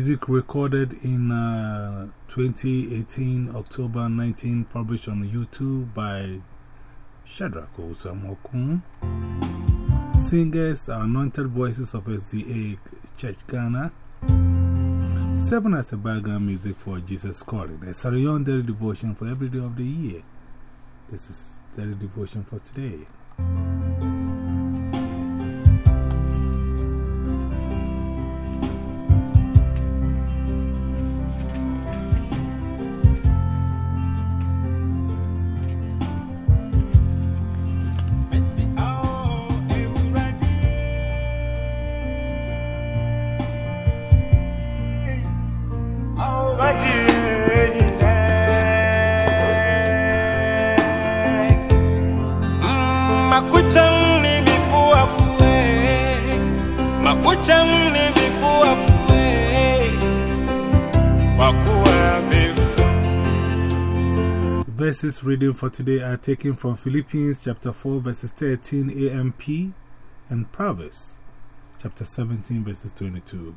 music recorded in uh, 2018, October 19, published on YouTube by Shadrach Osamokun. Singers are Anointed Voices of SDA Church Ghana. Seven as a background music for Jesus Calling. A Sarah Young Daily Devotion for every day of the year. This is Daily Devotion for today. Makuchang ni mipua fue Makuchang Verses reading for today are taken from Philippians chapter 4, verses 13 AMP and Proverbs chapter 17, verses 22.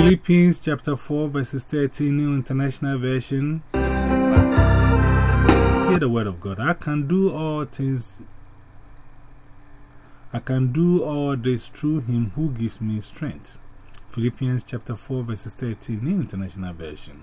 Philippians chapter 4, verses 13, New International Version. Hear the word of God. I can do all things. I can do all this through him who gives me strength. Philippians chapter 4, verses 13, New International Version.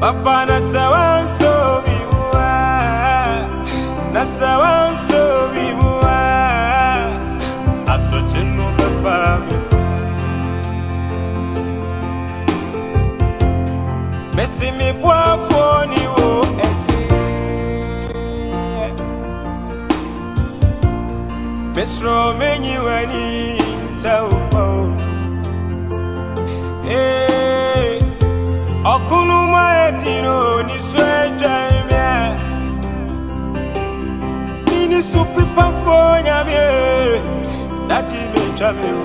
Papa na sawanso bimwa Na sawanso bimwa Asochenu bamba Messi mi. Poafo wo eje. Mesro menyi wani sewpo ee ọkụnụma ejiro n'isu eje mie n'isu pipafo nyamie dadi na-echamewo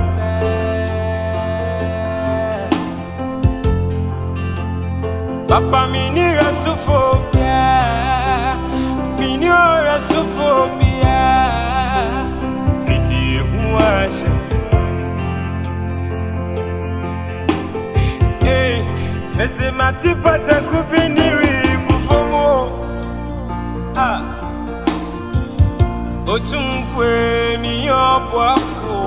Papa mi ni rasufobia, mi ni o rasufobia, mi ti ehu ahyɛ. Ee, eh, mesi ma ti pataku bi ni ri. Ah, otumfu emi yɛ ɔbɔ afo,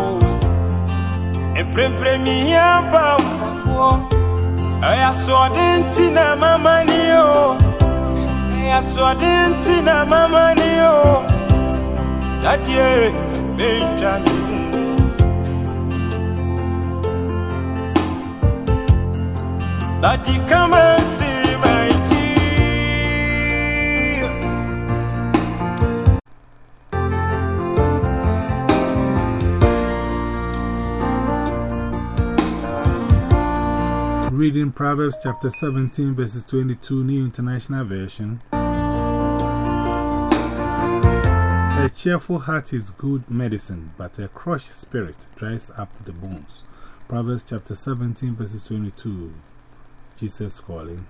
mi yɛ aba. I saw Dentina, Mamma Neo. I saw Dentina, Mamma Neo. That year, Benjamin. That he come and see. Reading Proverbs chapter 17, verses 22, New International Version. A cheerful heart is good medicine, but a crushed spirit dries up the bones. Proverbs chapter 17, verses 22. Jesus calling.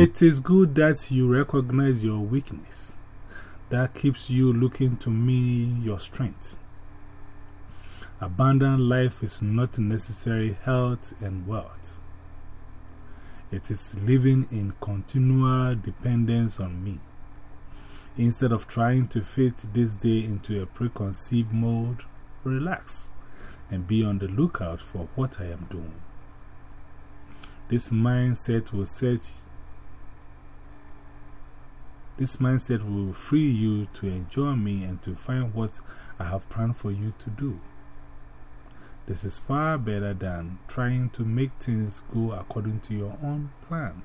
It is good that you recognize your weakness. That keeps you looking to me your strength. Abundant life is not necessary health and wealth. It is living in continual dependence on me. Instead of trying to fit this day into a preconceived mode, relax and be on the lookout for what I am doing. This mindset will set this mindset will free you to enjoy me and to find what I have planned for you to do. This is far better than trying to make things go according to your own plan.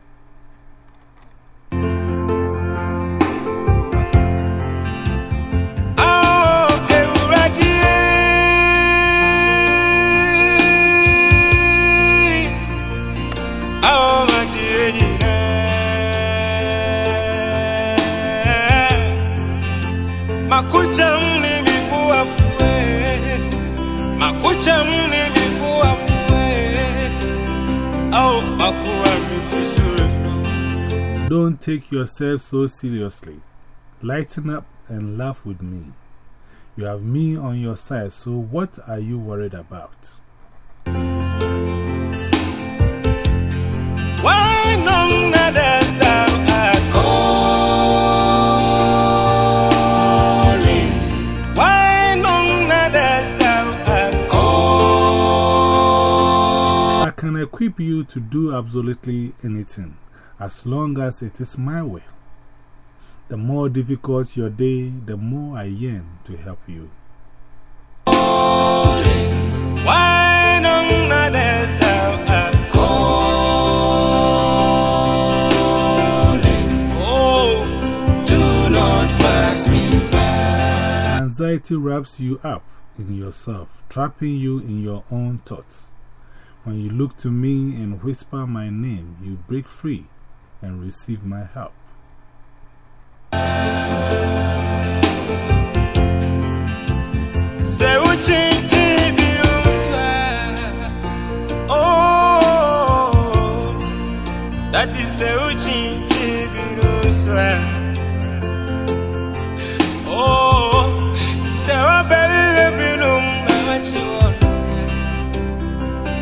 Makucha mni mikuwa fue Makucha mni mikuwa fue Oh, makuwa Don't take yourself so seriously. Lighten up and laugh with me. You have me on your side, so what are you worried about? Why other equip you to do absolutely anything as long as it is my will. The more difficult your day, the more I yearn to help you. Anxiety wraps you up in yourself, trapping you in your own thoughts. When you look to me and whisper my name, you break free and receive my help. That is a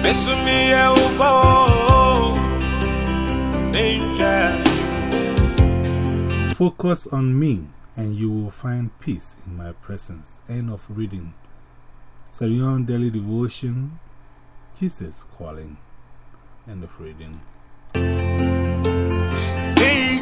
Besumi ya upo. Danger. Focus on me, and you will find peace in my presence. End of reading. Sarah Young Daily Devotion Jesus Calling. End of reading. Hey.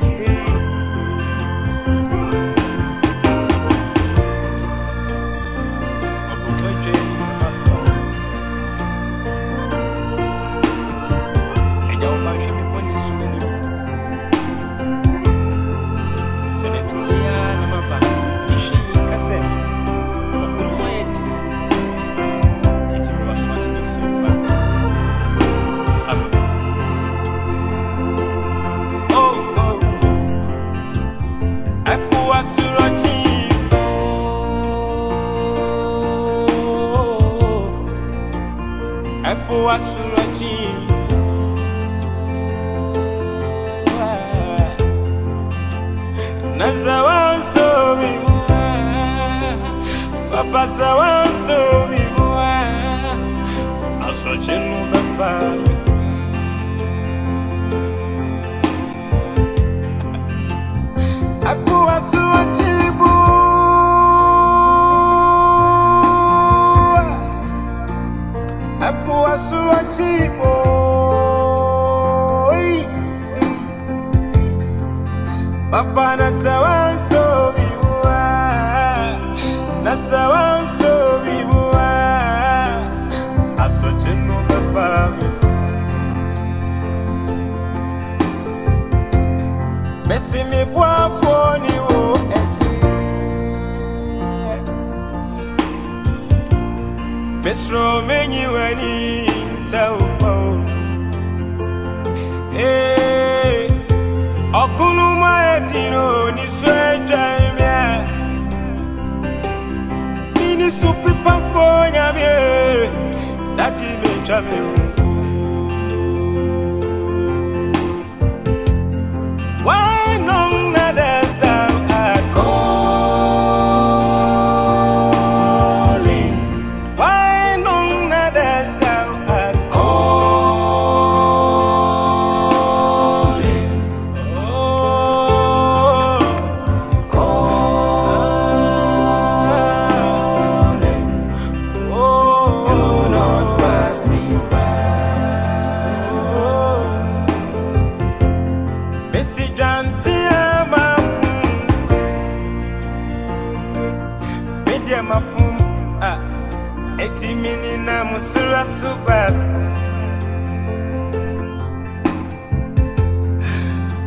Ẹ̀kú Mesro menyi wani Eh Okunu ma etino ni swedwa mia Nini supi pamfo nyamie. Dati me chame u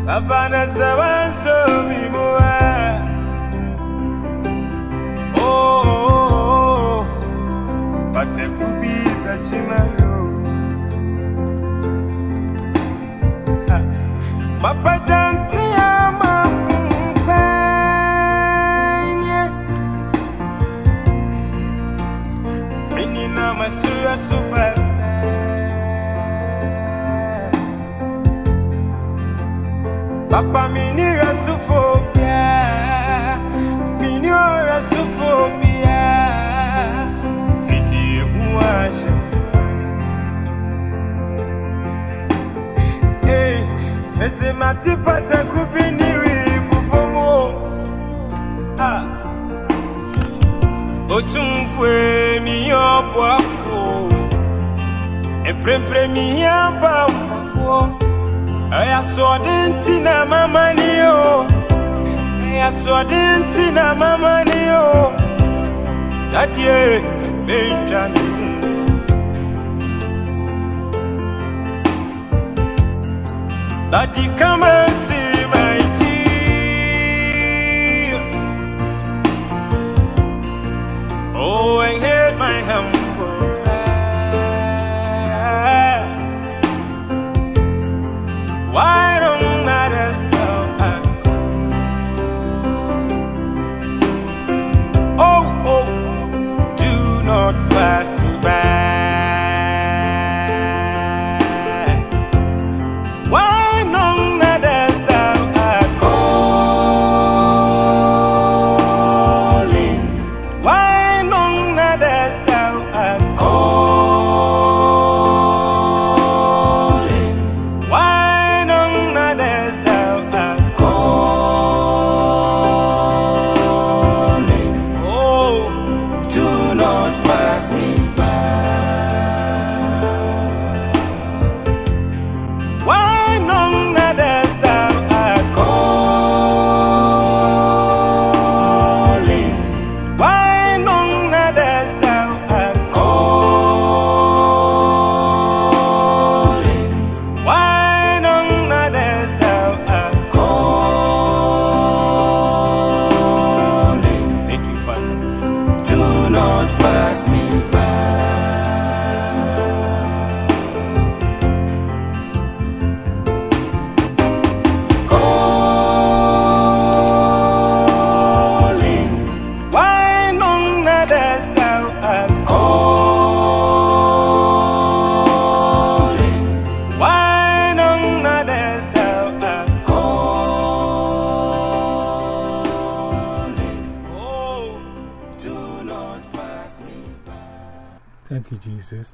Babana Zawanzo Mimua Oh, oh, oh, oh. Pate kubi Bachimayo Papa Jantiama Mpenye. Menina masura subasa Papa mi ni resufo Mi ni o resufo bia Iti egun ashe Hey, ese mati pata kubi ni ribu pomo Ah Otumfwe mi yopo afo. Eprepre mi yamba afo Aya so dentina mama ni o Eya swadenti na mama ni o Dadie Benjamin Daddy Oh, and hear my hum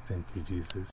Thank you, Jesus.